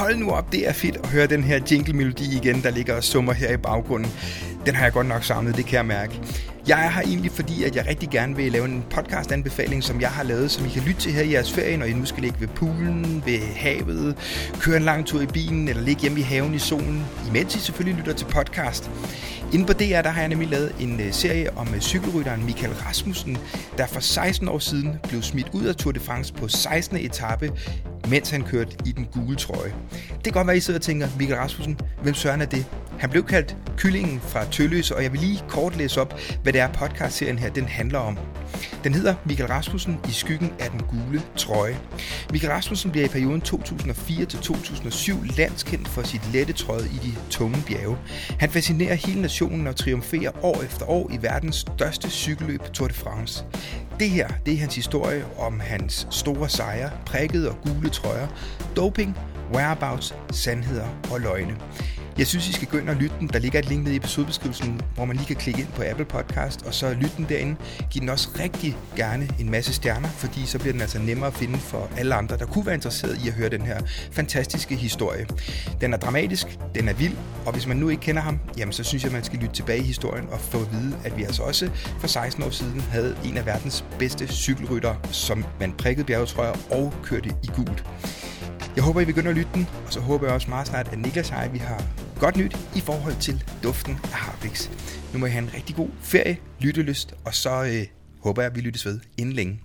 hold nu op, det er fedt at høre den her jingle-melodi igen, der ligger og summer her i baggrunden. Den har jeg godt nok samlet, det kan jeg mærke. Jeg er her egentlig, fordi at jeg rigtig gerne vil lave en podcast-anbefaling, som jeg har lavet, som I kan lytte til her i jeres ferie, når I nu skal ligge ved poolen, ved havet, køre en lang tur i bilen, eller ligge hjemme i haven i solen, imens I selvfølgelig lytter til podcast. Inden på DR, der har jeg nemlig lavet en øh, serie om øh, cykelrytteren Michael Rasmussen, der for 16 år siden blev smidt ud af Tour de France på 16. etape, mens han kørte i den gule trøje. Det kan godt være, I sidder og tænker, Michael Rasmussen, hvem søren er det? Han blev kaldt Kyllingen fra Tølløse, og jeg vil lige kort læse op, hvad det er podcastserien her, den handler om. Den hedder Michael Rasmussen i skyggen af den gule trøje. Michael Rasmussen bliver i perioden 2004-2007 landskendt for sit lette trøje i de tunge bjerge. Han fascinerer hele nationen og triumferer år efter år i verdens største cykelløb Tour de France. Det her, det er hans historie om hans store sejre, prikkede og gule trøjer, doping, whereabouts, sandheder og løgne. Jeg synes, I skal gå ind og lytte den. Der ligger et link nede i episodebeskrivelsen, hvor man lige kan klikke ind på Apple Podcast, og så lytte den derinde. Giv den også rigtig gerne en masse stjerner, fordi så bliver den altså nemmere at finde for alle andre, der kunne være interesseret i at høre den her fantastiske historie. Den er dramatisk, den er vild, og hvis man nu ikke kender ham, jamen så synes jeg, man skal lytte tilbage i historien og få at vide, at vi altså også for 16 år siden havde en af verdens bedste cykelrytter, som man prikkede bjergetrøjer og kørte i gult. Jeg håber, I begynder at lytte den, og så håber jeg også meget snart, at Niklas og jeg, vi har godt nyt i forhold til duften af Harpix. Nu må I have en rigtig god ferie, lyttelyst, og så øh, håber jeg, at vi lyttes ved inden længe.